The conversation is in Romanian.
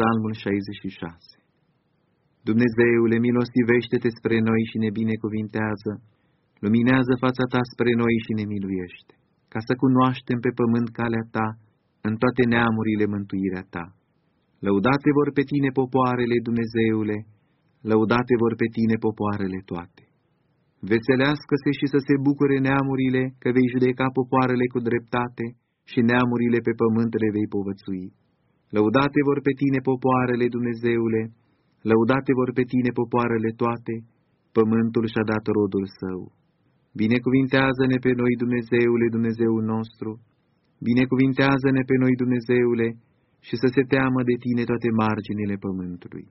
Psalmul 66 Dumnezeule, milostivește-te spre noi și ne binecuvintează, luminează fața ta spre noi și ne miluiește, ca să cunoaștem pe pământ calea ta, în toate neamurile mântuirea ta. Lăudate vor pe tine popoarele, Dumnezeule, lăudate vor pe tine popoarele toate. Veselească-se și să se bucure neamurile, că vei judeca popoarele cu dreptate și neamurile pe pământ le vei povățui. Lăudate vor pe tine popoarele, Dumnezeule, lăudate vor pe tine popoarele toate, pământul și-a dat rodul său. Binecuvintează-ne pe noi, Dumnezeule, Dumnezeul nostru, binecuvintează-ne pe noi, Dumnezeule, și să se teamă de tine toate marginile pământului.